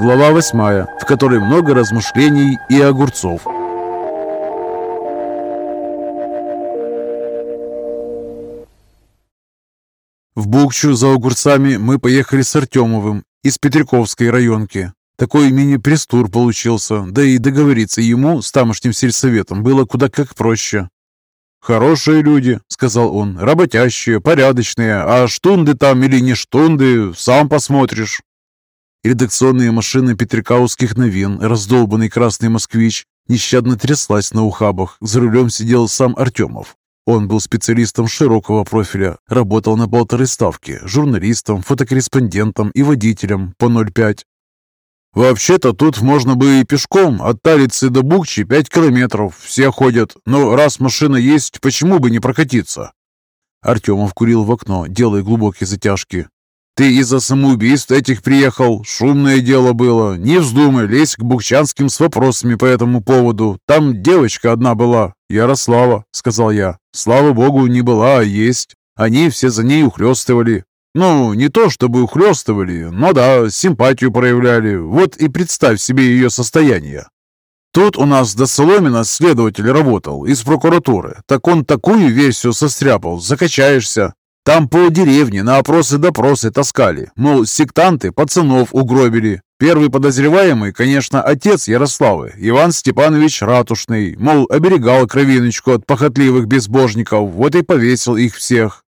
Глава 8, в которой много размышлений и огурцов. В Букчу за огурцами мы поехали с Артемовым из Петряковской районки. Такой мини-пресс-тур получился, да и договориться ему с тамошним сельсоветом было куда как проще. «Хорошие люди», — сказал он, — «работящие, порядочные, а штунды там или не штунды, сам посмотришь». Редакционные машины петрикауских новин, раздолбанный красный москвич, нещадно тряслась на ухабах. За рулем сидел сам Артемов. Он был специалистом широкого профиля, работал на полторы ставки, журналистом, фотокорреспондентом и водителем по 0,5. «Вообще-то тут можно бы и пешком, от Талицы до Букчи пять километров, все ходят, но раз машина есть, почему бы не прокатиться?» Артемов курил в окно, делая глубокие затяжки. «Ты из-за самоубийств этих приехал, шумное дело было, не вздумай лезть к букчанским с вопросами по этому поводу, там девочка одна была, Ярослава», — сказал я. «Слава богу, не была, а есть. Они все за ней ухлёстывали, ну, не то чтобы ухлёстывали, но да, симпатию проявляли. Вот и представь себе ее состояние. Тут у нас до Соломина следователь работал из прокуратуры. Так он такую версию состряпал, закачаешься. Там по деревне на опросы-допросы таскали. Мол, сектанты пацанов угробили. Первый подозреваемый, конечно, отец Ярославы, Иван Степанович Ратушный. Мол, оберегал кровиночку от похотливых безбожников, вот и повесил их всех.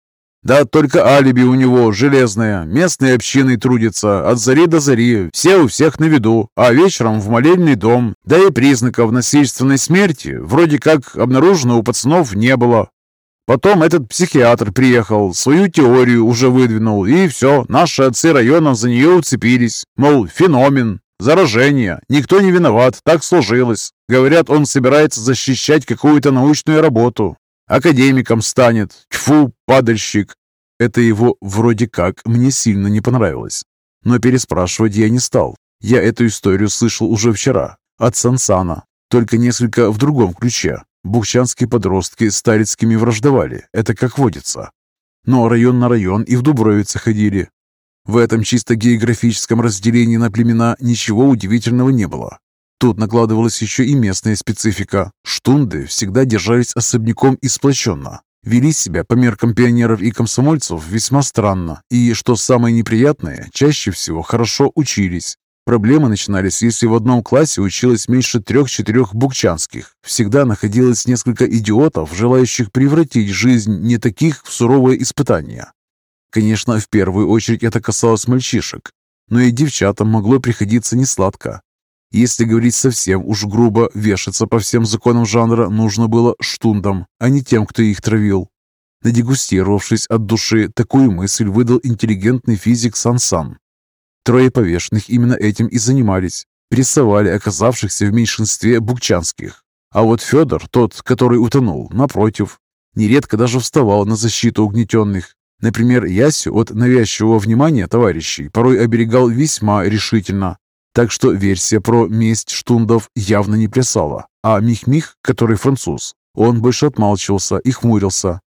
Да только алиби у него железное. Местные общины трудятся от зари до зари, все у всех на виду, а вечером в молельный дом. Да и признаков насильственной смерти вроде как обнаружено у пацанов не было. Потом этот психиатр приехал, свою теорию уже выдвинул, и все, наши отцы района за нее уцепились. Мол, феномен, заражение, никто не виноват, так сложилось. Говорят, он собирается защищать какую-то научную работу. Академиком станет. Тьфу, падальщик. Это его вроде как мне сильно не понравилось. Но переспрашивать я не стал. Я эту историю слышал уже вчера. От Сансана. Только несколько в другом ключе. Бухчанские подростки с Талицкими враждовали. Это как водится. Но район на район и в Дубровице ходили. В этом чисто географическом разделении на племена ничего удивительного не было. Тут накладывалась еще и местная специфика. Штунды всегда держались особняком и сплоченно. Вели себя по меркам пионеров и комсомольцев весьма странно. И, что самое неприятное, чаще всего хорошо учились. Проблемы начинались, если в одном классе училось меньше трех-четырех букчанских. Всегда находилось несколько идиотов, желающих превратить жизнь не таких в суровое испытание. Конечно, в первую очередь это касалось мальчишек, но и девчатам могло приходиться несладко. Если говорить совсем уж грубо, вешаться по всем законам жанра нужно было штундам, а не тем, кто их травил. Надегустировавшись от души, такую мысль выдал интеллигентный физик Сан-Сан. Трое повешенных именно этим и занимались. Прессовали оказавшихся в меньшинстве букчанских. А вот Федор, тот, который утонул, напротив, нередко даже вставал на защиту угнетенных. Например, Ясю от навязчивого внимания товарищей порой оберегал весьма решительно, так что версия про месть штундов явно не плясала. А Мих-Мих, который француз, он больше отмалчивался и хмурился.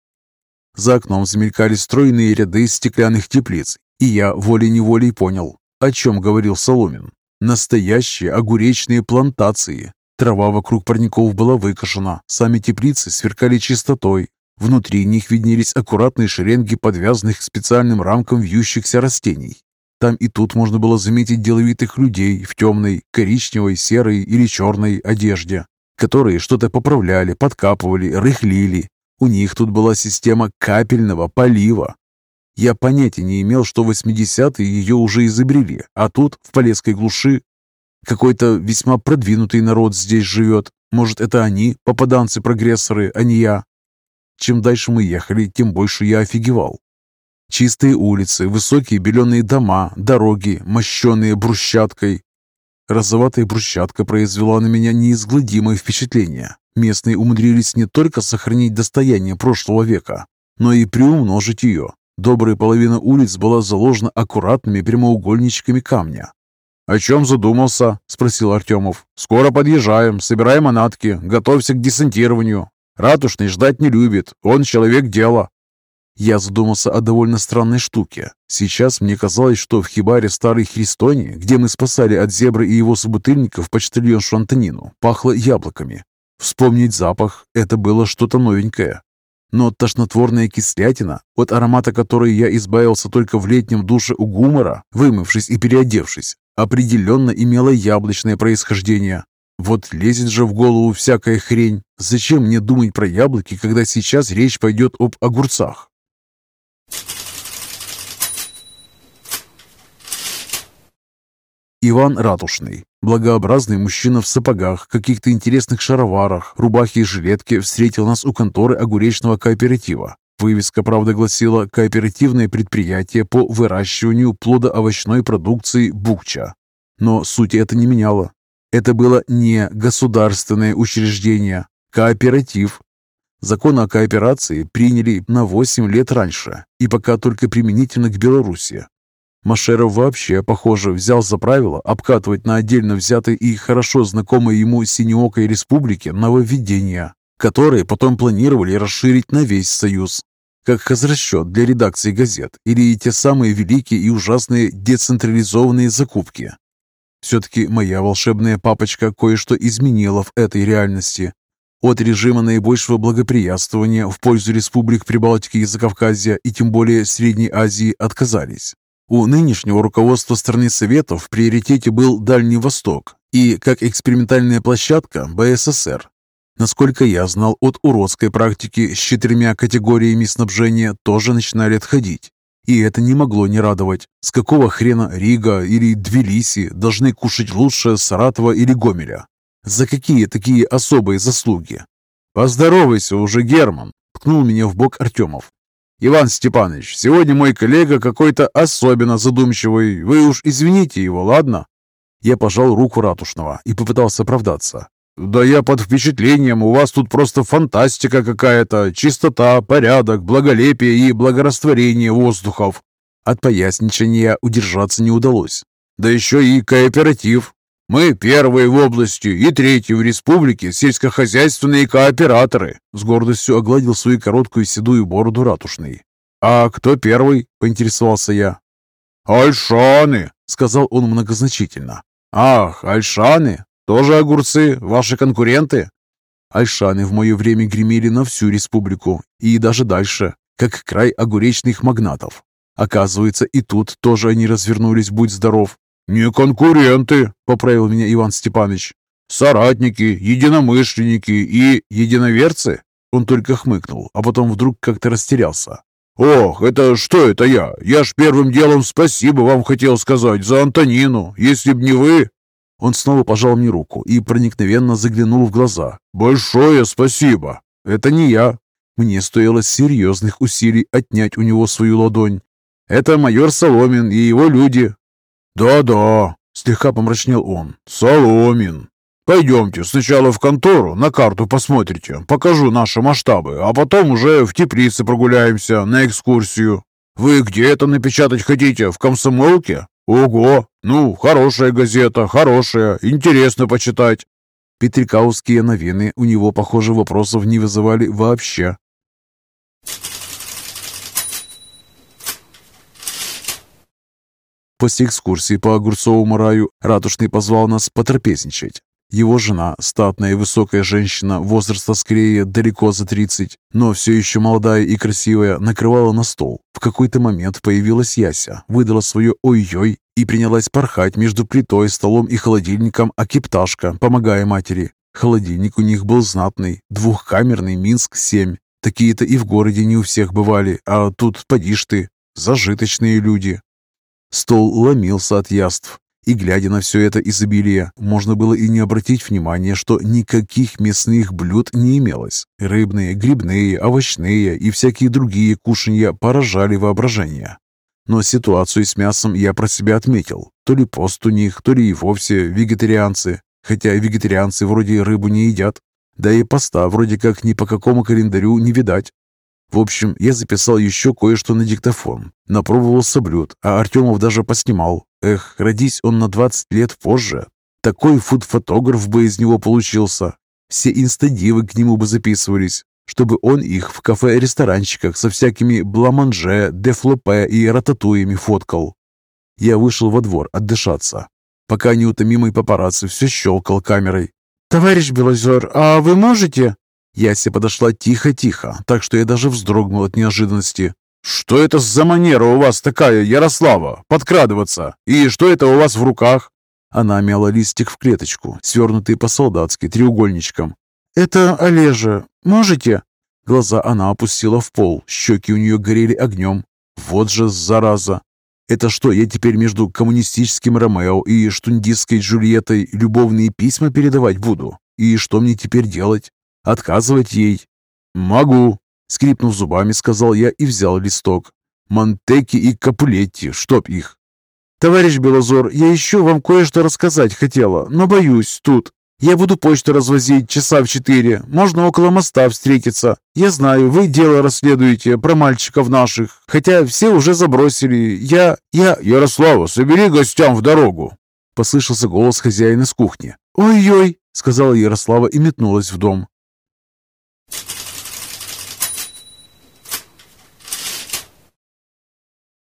За окном замелькали стройные ряды стеклянных теплиц, и я волей-неволей понял, о чем говорил Соломин. Настоящие огуречные плантации. Трава вокруг парников была выкошена, сами теплицы сверкали чистотой. Внутри них виднелись аккуратные шеренги подвязанных к специальным рамкам вьющихся растений. Там и тут можно было заметить деловитых людей в темной, коричневой, серой или черной одежде, которые что-то поправляли, подкапывали, рыхлили. У них тут была система капельного полива. Я понятия не имел, что в 80-е ее уже изобрели, а тут, в Полесской глуши, какой-то весьма продвинутый народ здесь живет. Может, это они, попаданцы-прогрессоры, а не я. Чем дальше мы ехали, тем больше я офигевал. Чистые улицы, высокие беленые дома, дороги, мощенные брусчаткой. Розоватая брусчатка произвела на меня неизгладимое впечатление. Местные умудрились не только сохранить достояние прошлого века, но и приумножить ее. Добрая половина улиц была заложена аккуратными прямоугольничками камня. «О чем задумался?» – спросил Артемов. «Скоро подъезжаем, собираем манатки, готовься к десантированию. Ратушный ждать не любит, он человек дела». Я задумался о довольно странной штуке. Сейчас мне казалось, что в хибаре старой Христони, где мы спасали от зебры и его собутыльников почтальоншу Антонину, пахло яблоками. Вспомнить запах – это было что-то новенькое. Но тошнотворная кислятина, от аромата которой я избавился только в летнем душе у гумора, вымывшись и переодевшись, определенно имела яблочное происхождение. Вот лезет же в голову всякая хрень. Зачем мне думать про яблоки, когда сейчас речь пойдет об огурцах? Иван Ратушный. Благообразный мужчина в сапогах, каких-то интересных шароварах, рубахе и жилетке встретил нас у конторы огуречного кооператива. Вывеска, правда, гласила «Кооперативное предприятие по выращиванию плодоовощной продукции Букча». Но сути это не меняло. Это было не государственное учреждение, кооператив. Закон о кооперации приняли на 8 лет раньше и пока только применительно к Беларуси. Машеров вообще, похоже, взял за правило обкатывать на отдельно взятой и хорошо знакомой ему Синеокой республике нововведения, которые потом планировали расширить на весь Союз, как хозрасчет для редакции газет или те самые великие и ужасные децентрализованные закупки. Все-таки моя волшебная папочка кое-что изменила в этой реальности. От режима наибольшего благоприятствования в пользу республик Прибалтики и Закавказья и тем более Средней Азии отказались. У нынешнего руководства страны Советов в приоритете был Дальний Восток и, как экспериментальная площадка, БССР. Насколько я знал, от уродской практики с четырьмя категориями снабжения тоже начинали отходить. И это не могло не радовать. С какого хрена Рига или Тбилиси должны кушать лучше Саратова или Гомеля? За какие такие особые заслуги? «Поздоровайся уже, Герман!» – ткнул меня в бок Артемов. «Иван Степанович, сегодня мой коллега какой-то особенно задумчивый. Вы уж извините его, ладно?» Я пожал руку Ратушного и попытался оправдаться. «Да я под впечатлением. У вас тут просто фантастика какая-то. Чистота, порядок, благолепие и благорастворение воздухов». От поясничания удержаться не удалось. Да еще и кооператив. Мы первые в области и третьи в республике сельскохозяйственные кооператоры. С гордостью огладил свою короткую седую бороду ратушный. А кто первый? Поинтересовался я. Альшаны, сказал он многозначительно. Ах, альшаны? Тоже огурцы? Ваши конкуренты? Альшаны в мое время гремели на всю республику и даже дальше, как край огуречных магнатов. Оказывается, и тут тоже они развернулись, будь здоров. «Не конкуренты», — поправил меня Иван Степанович. «Соратники, единомышленники и единоверцы?» Он только хмыкнул, а потом вдруг как-то растерялся. «Ох, это что это я? Я ж первым делом спасибо вам хотел сказать за Антонину. Если б не вы...» Он снова пожал мне руку и проникновенно заглянул в глаза. «Большое спасибо! Это не я!» Мне стоило серьезных усилий отнять у него свою ладонь. «Это майор Соломин и его люди. «Да-да», — слегка помрачнел он, — «Соломин. Пойдемте сначала в контору, на карту посмотрите, покажу наши масштабы, а потом уже в теплице прогуляемся на экскурсию. Вы где это напечатать хотите, в комсомолке? Ого, ну, хорошая газета, хорошая, интересно почитать». Петрикауские новины у него, похоже, вопросов не вызывали вообще. После экскурсии по Огурцовому раю Ратушный позвал нас потрапезничать. Его жена, статная и высокая женщина, возраста скорее далеко за 30, но все еще молодая и красивая, накрывала на стол. В какой-то момент появилась Яся, выдала свое «ой-ой» и принялась порхать между плитой, столом и холодильником, а кипташка, помогая матери. Холодильник у них был знатный, двухкамерный Минск-7. Такие-то и в городе не у всех бывали, а тут, поди ты, зажиточные люди. Стол ломился от яств, и, глядя на все это изобилие, можно было и не обратить внимания, что никаких мясных блюд не имелось. Рыбные, грибные, овощные и всякие другие кушанья поражали воображение. Но ситуацию с мясом я про себя отметил. То ли пост у них, то ли и вовсе вегетарианцы. Хотя вегетарианцы вроде рыбу не едят. Да и поста вроде как ни по какому календарю не видать. В общем, я записал еще кое-что на диктофон. Напробовался блюд, а Артемов даже поснимал. Эх, родись он на 20 лет позже. Такой фуд-фотограф бы из него получился. Все инстадивы к нему бы записывались. чтобы он их в кафе-ресторанчиках со всякими бламанже, дефлопе и рататуями фоткал. Я вышел во двор отдышаться, пока неутомимый папарацци все щелкал камерой. «Товарищ Белозер, а вы можете?» Яся подошла тихо-тихо, так что я даже вздрогнул от неожиданности. «Что это за манера у вас такая, Ярослава, подкрадываться? И что это у вас в руках?» Она мяла листик в клеточку, свернутый по-солдатски треугольничком. «Это Олежа. Можете?» Глаза она опустила в пол, щеки у нее горели огнем. «Вот же зараза! Это что, я теперь между коммунистическим Ромео и штундистской Джульеттой любовные письма передавать буду? И что мне теперь делать? Отказывать ей? Могу, скрипнув зубами, сказал я и взял листок. Монтеки и Капулетти, чтоб их. «Товарищ Белозор, я еще вам кое-что рассказать хотела, но боюсь, тут. Я буду почту развозить часа в четыре. Можно около моста встретиться. Я знаю, вы дело расследуете про мальчиков наших, хотя все уже забросили. Я... я... Ярослава, собери гостям в дорогу!» Послышался голос хозяина с кухни. «Ой-ой!» — сказала Ярослава и метнулась в дом.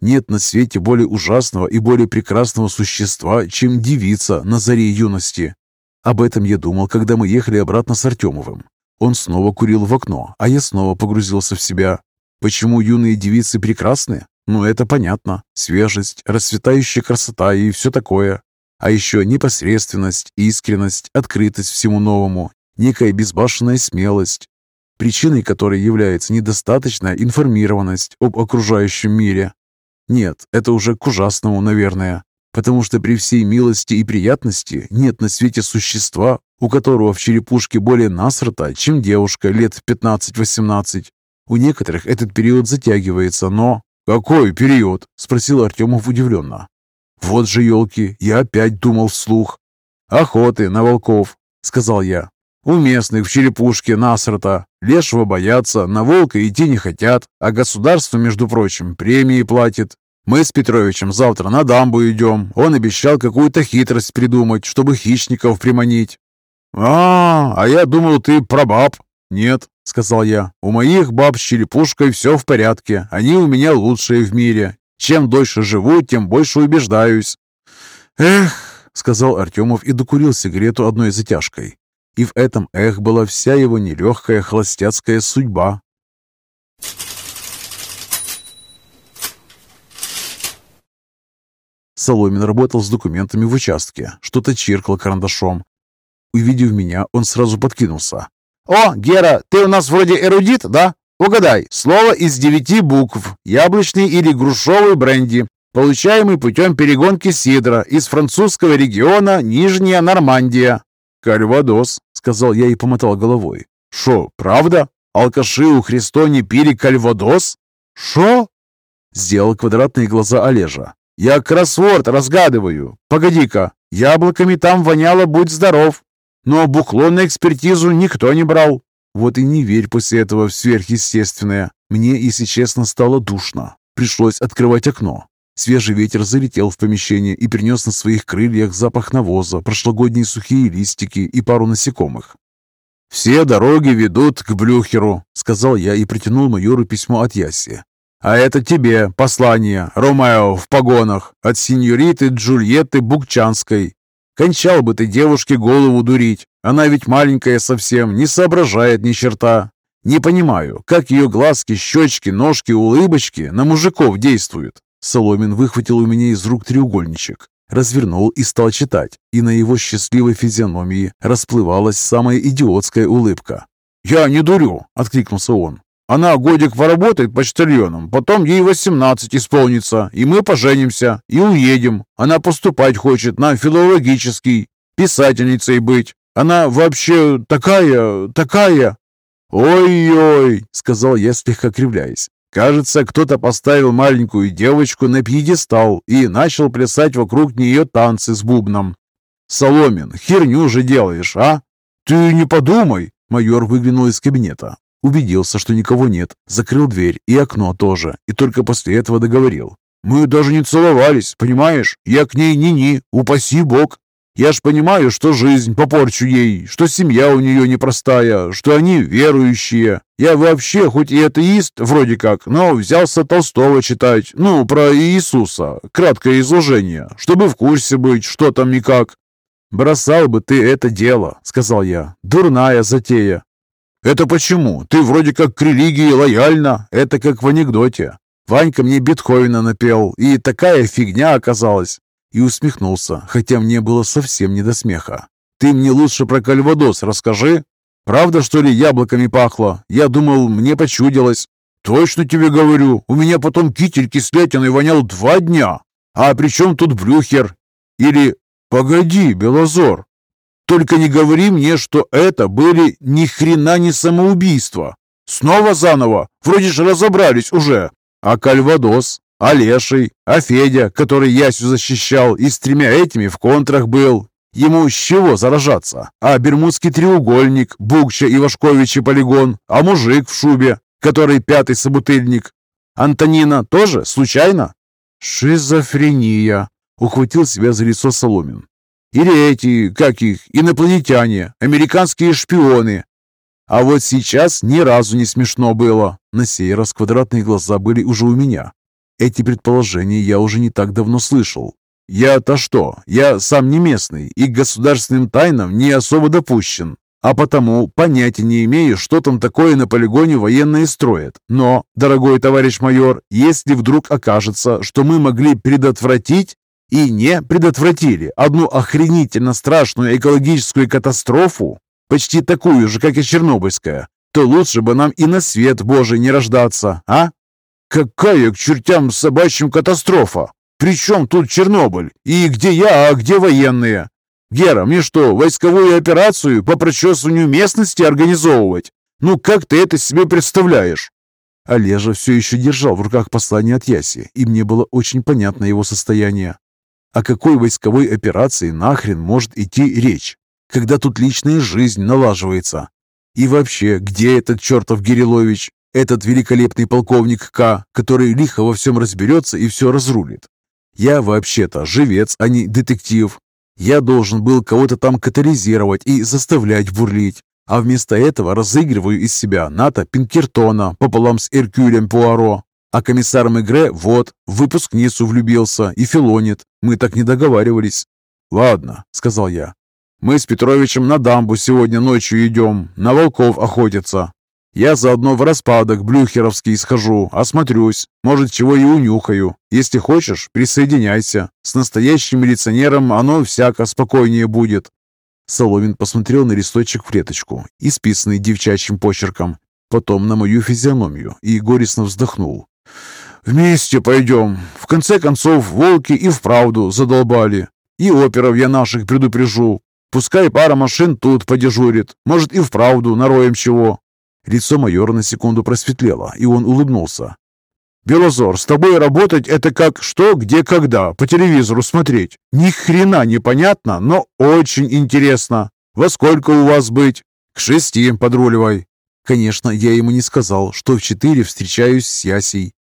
Нет на свете более ужасного и более прекрасного существа, чем девица на заре юности. Об этом я думал, когда мы ехали обратно с Артемовым. Он снова курил в окно, а я снова погрузился в себя. Почему юные девицы прекрасны? Ну, это понятно. Свежесть, расцветающая красота и все такое. А еще непосредственность, искренность, открытость всему новому, некая безбашенная смелость, причиной которой является недостаточная информированность об окружающем мире. Нет, это уже к ужасному, наверное потому что при всей милости и приятности нет на свете существа, у которого в черепушке более насрата, чем девушка лет 15-18. У некоторых этот период затягивается, но... «Какой период?» – спросил Артемов удивленно. «Вот же елки, я опять думал вслух». «Охоты на волков», – сказал я. «У местных в черепушке насрата. Лешего боятся, на волка идти не хотят, а государство, между прочим, премии платит. Мы с Петровичем завтра на дамбу идем. Он обещал какую-то хитрость придумать, чтобы хищников приманить. А, а я думал, ты про баб. Нет, сказал я. У моих баб с черепушкой все в порядке. Они у меня лучшие в мире. Чем дольше живу, тем больше убеждаюсь. Эх, сказал Артемов и докурил сигарету одной затяжкой. И в этом эх была вся его нелегкая холостяцкая судьба. Соломин работал с документами в участке, что-то чиркал карандашом. Увидев меня, он сразу подкинулся. «О, Гера, ты у нас вроде эрудит, да? Угадай, слово из девяти букв, яблочный или грушовый бренди, получаемый путем перегонки сидра из французского региона Нижняя Нормандия». «Кальвадос», — сказал я и помотал головой. «Шо, правда? Алкаши у Христони пили кальвадос?» «Шо?» Сделал квадратные глаза Олежа. Я кроссворд разгадываю. Погоди-ка, яблоками там воняло, будь здоров. Но бухло на экспертизу никто не брал. Вот и не верь после этого в сверхъестественное. Мне, если честно, стало душно. Пришлось открывать окно. Свежий ветер залетел в помещение и принес на своих крыльях запах навоза, прошлогодние сухие листики и пару насекомых. «Все дороги ведут к Блюхеру», — сказал я и притянул майору письмо от Яси. А это тебе послание, Ромео в погонах, от сеньориты Джульетты Букчанской. Кончал бы ты девушке голову дурить. Она ведь маленькая совсем, не соображает ни черта. Не понимаю, как ее глазки, щечки, ножки, улыбочки на мужиков действуют. Соломин выхватил у меня из рук треугольничек, развернул и стал читать, и на его счастливой физиономии расплывалась самая идиотская улыбка. «Я не дурю!» — откликнулся он. Она годик поработает почтальоном, потом ей 18 исполнится, и мы поженимся, и уедем. Она поступать хочет на филологический, писательницей быть. Она вообще такая, такая...» «Ой-ой!» — сказал я, слегка кривляясь. Кажется, кто-то поставил маленькую девочку на пьедестал и начал плясать вокруг нее танцы с бубном. «Соломин, херню же делаешь, а?» «Ты не подумай!» Майор выглянул из кабинета. Убедился, что никого нет, закрыл дверь и окно тоже, и только после этого договорил. «Мы даже не целовались, понимаешь? Я к ней ни-ни, упаси бог!» Я ж понимаю, что жизнь попорчу ей, что семья у нее непростая, что они верующие. Я вообще, хоть и атеист, вроде как, но взялся Толстого читать, ну, про Иисуса, краткое изложение, чтобы в курсе быть, что там и как. «Бросал бы ты это дело», — сказал я. «Дурная затея». «Это почему? Ты вроде как к религии лояльна. Это как в анекдоте. Ванька мне Бетховена напел, и такая фигня оказалась и усмехнулся, хотя мне было совсем не до смеха. «Ты мне лучше про кальвадос расскажи. Правда, что ли, яблоками пахло? Я думал, мне почудилось». «Точно тебе говорю, у меня потом китель кислятиной вонял два дня. А при чем тут Брюхер?» Или «Погоди, Белозор, только не говори мне, что это были ни хрена не самоубийства. Снова заново, вроде же разобрались уже. А Кальвадос? А Леший, а Федя, который Ясю защищал и с тремя этими в контрах был. Ему с чего заражаться? А Бермудский треугольник, Букча, Ивашкович и Полигон, а мужик в шубе, который пятый собутыльник. Антонина тоже случайно? Шизофрения, ухватил себя за лицо Соломин. Или эти, как их, инопланетяне, американские шпионы. А вот сейчас ни разу не смешно было. На сей раз квадратные глаза были уже у меня. Эти предположения я уже не так давно слышал. Я-то что? Я сам не местный и к государственным тайнам не особо допущен, а потому понятия не имею, что там такое на полигоне военные строят. Но, дорогой товарищ майор, если вдруг окажется, что мы могли предотвратить и не предотвратили одну охренительно страшную экологическую катастрофу, почти такую же, как и Чернобыльская, то лучше бы нам и на свет Божий не рождаться, а? Какая к чертям собачьим катастрофа? Причем тут Чернобыль? И где я, а где военные? Гера, мне что, войсковую операцию по прочесыванию местности организовывать? Ну как ты это себе представляешь? Олежа все еще держал в руках послание от Яси, и мне было очень понятно его состояние. О какой войсковой операции нахрен может идти речь, когда тут личная жизнь налаживается? И вообще, где этот чертов Гирилович? Этот великолепный полковник К, который лихо во всем разберется и все разрулит. Я вообще-то живец, а не детектив. Я должен был кого-то там катализировать и заставлять бурлить. А вместо этого разыгрываю из себя Ната Пинкертона пополам с Эркюлем Пуаро. А комиссар Мегре вот, в выпускницу влюбился и филонит. Мы так не договаривались. «Ладно», — сказал я. «Мы с Петровичем на дамбу сегодня ночью идем, на волков охотиться. Я заодно в распадок блюхеровский схожу, осмотрюсь, может, чего и унюхаю. Если хочешь, присоединяйся. С настоящим милиционером оно всяко спокойнее будет». Соломин посмотрел на листочек в клеточку, исписанный девчачьим почерком, потом на мою физиономию и горестно вздохнул. «Вместе пойдем. В конце концов, волки и вправду задолбали. И оперов я наших предупрежу. Пускай пара машин тут подежурит. Может, и вправду нароем чего. Лицо майора на секунду просветлело, и он улыбнулся. «Белозор, с тобой работать — это как что, где, когда, по телевизору смотреть. Ни хрена не понятно, но очень интересно. Во сколько у вас быть?» «К шести подруливай». Конечно, я ему не сказал, что в четыре встречаюсь с Ясей.